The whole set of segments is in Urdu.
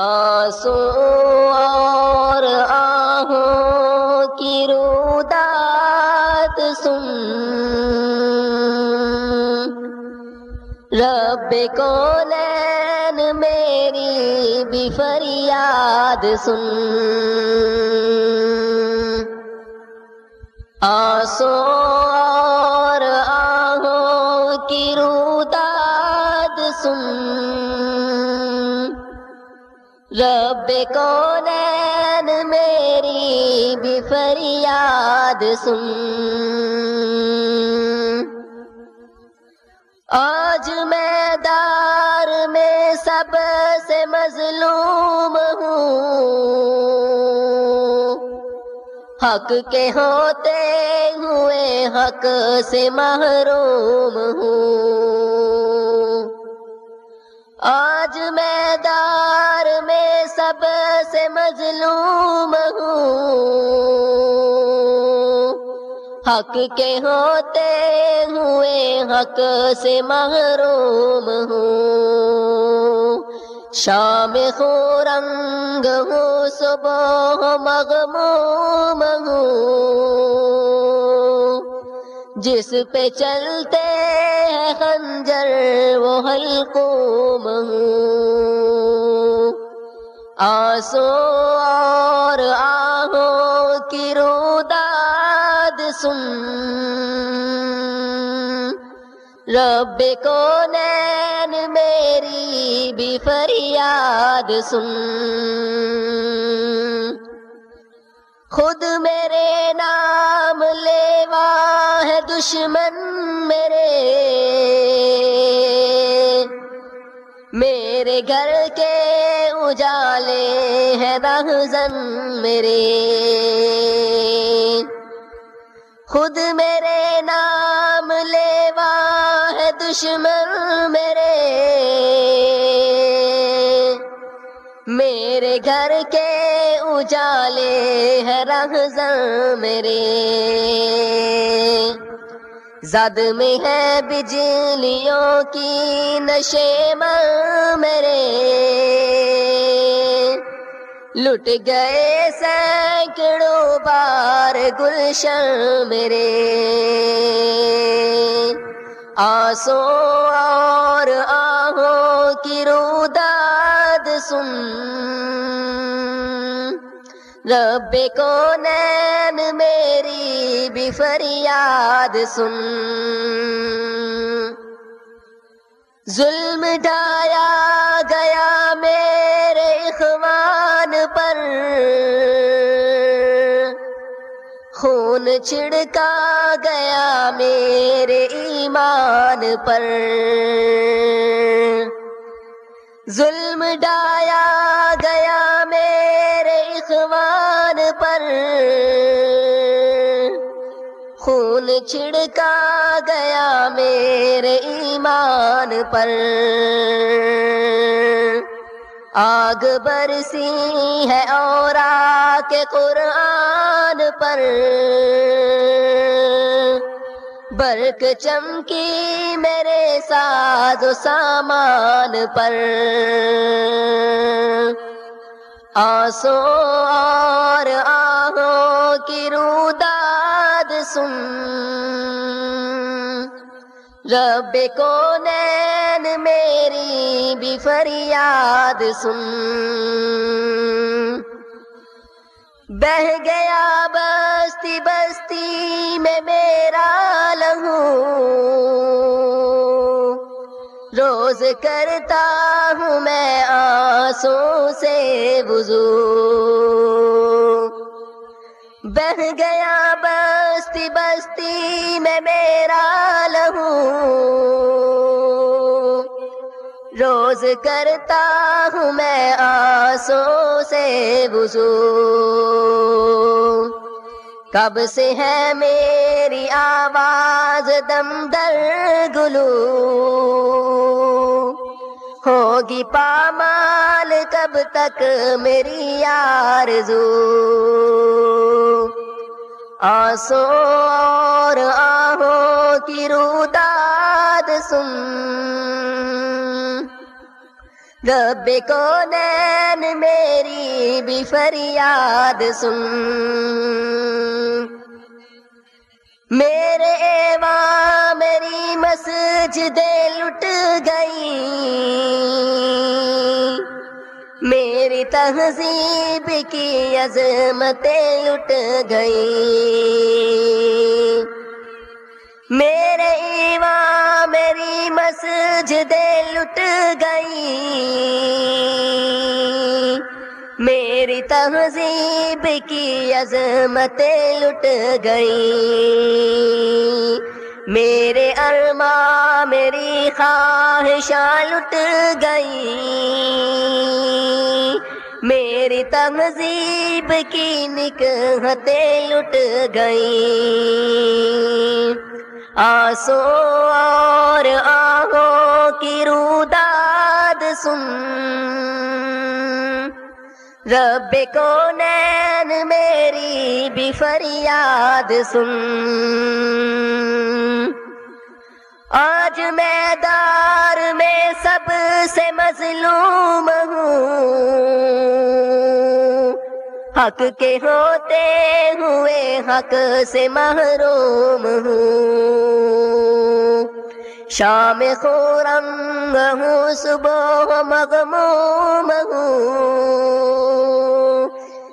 آسو اور آہوں کی رودات سن۔ رب کونین میری بھی فریاد سن۔ آسو اور آہوں کی روداد سن۔ رب کونین میری بھی فریاد سن۔ آج میں دار میں سب سے مظلوم ہوں۔ حق کے ہوتے ہوئے حق سے محروم ہوں۔ آج میں دار مظلوم ہوں حق کے ہوتے ہوئے حق سے محروم ہوں شام ہو رنگ ہوں صبح مغموم ہوں جس پہ چلتے ہیں خنجر، وہ حلقوم ہوں آسو اور آہوں کی روداد سن۔ رب کو نین میری بھی فریاد سن۔ خود میرے نام لیوا ہے دشمن میرے۔ میرے گھر کے اجالے ہیں رہزن میرے۔ خود میرے نام لیوا ہے دشمن میرے۔ میرے گھر کے اجالے ہے رہزن میرے۔ زد میں ہے بجلیوں کی نشے میرے۔ لٹ گئے سینکڑوں بار گلشن میرے۔ آسو اور آہوں کی روداد سن۔ رب کو نین میری بھی فریاد سن۔ ظلم ڈایا گیا خون چھڑکا گیا میرے ایمان پر۔ ظلم ڈایا گیا میرے اخوان پر۔ خون چھڑکا گیا میرے ایمان پر۔ آگ برسی ہے اور کے قرآن پر۔ برق چمکی میرے ساز و سامان پر۔ آسو اور آہوں کی روداد سن۔ رب کو نین میری بھی فریاد سن۔ بہ گیا بستی بستی میں میرا لہو۔ روز کرتا ہوں میں آنسوں سے وضو۔ بہ گیا بستی بستی میں میرا لہو۔ روز کرتا ہوں میں آنسوں سے وضو کب سے ہے میری آواز دم در گلو ہوگی پامال کب تک میری آرزو آنسو اور آہوں کی روداد سن۔ رب کو نین میری بھی فریاد سن۔ میرے ایواں میری مسجدیں لٹ گئی میری تہذیب کی عظمتیں لٹ گئی میرے ایواں میری مسجدیں لٹ گئی۔ میری تہذیب کی عظمتیں لٹ گئی۔ میرے ارما، میری خواہشاں لٹ گئی۔ میری تہذیب کی نکہتیں لٹ گئی۔ آسو اور آہوں کی روداد سن۔ رب کو نین میری بھی فریاد سن۔ آج میں دار میں سب سے مظلوم ہوں۔ حق کے ہوتے ہوئے حق سے محروم ہوں۔ شام خورنگ ہوں صبح مغموم ہوں۔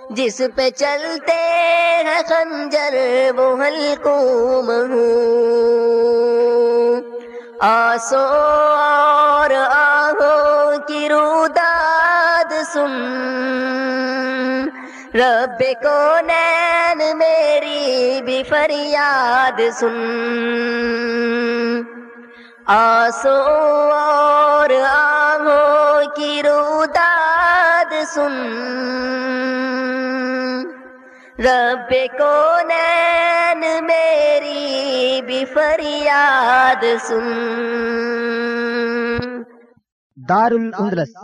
جس پہ چلتے ہیں خنجر، وہ حلقوم ہوں۔ آسو اور آہوں کی روداد سن رب کو نین میری بھی فریاد سن۔ آسو اور آہوں کی روداد سن۔ رب کو نین میری بھی فریاد سن۔ دار الاندلس